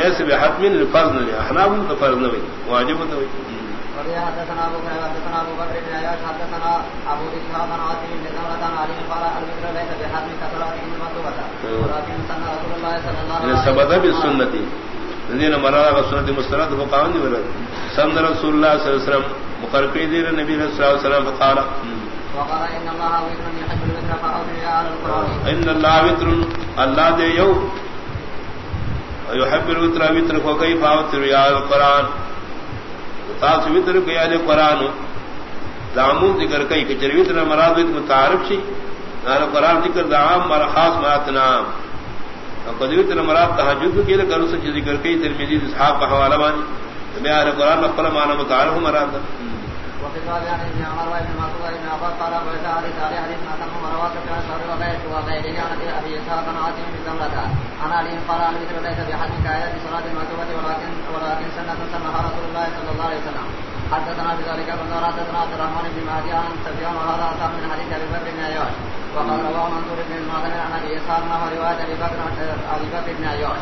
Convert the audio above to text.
ليس بحتم. الفرض لي احناب الفرض نبي. واجب نبي. حدثنا ابو بكر حدثنا ابو بكر بن عياش حدثنا ابو اسحاق بن عاصم بن زمرة عن علي قال الذكر ليس بحتم كصلاة المكتوبة ولكن سنة رسول الله صلى الله عليه وسلم ثبت بالسنة. الذين مرى سنة مستند فقال ولد سن رسول الله صلى الله عليه وسلم مقرقي دين النبي صلى الله عليه وسلم فقال وقال ان الله وتر يحب الوتر فاوتر على القران ان الله وتر الله دے یو يحب الوتر وتر فكيف اوتر يا القران تاس وتر یا دامو ذکر کئی کہ چر وتر مراد متعارف شی نال قران ذکر مر خاص قد وتر مراد تہجد کرو سے ذکر کئی ترمذی اصحاب کا حوالہ بانی میں القران مقبل معنی متعارف مراد وفي يعني ابن عمر وابن مسعود وابن عباس قال ابو اسحاق حديث حديث ما تم وغيره عن ابي اسحاق عن عاصم بن زمرة عن علي قال عن مثل ليس بحد كآية صلاة المكتوبة ولكن ولكن سنة سنها رسول الله صلى الله عليه وسلم. حدثنا بذلك ابن نور حدثنا عبد الرحمن بن مهدي عن سفيان وهذا اصح من حديث ابي بكر بن عياش وقد رواه منصور بن المعتمر عن ابي اسحاق روايه ابي بكر ابي بكر بن عياش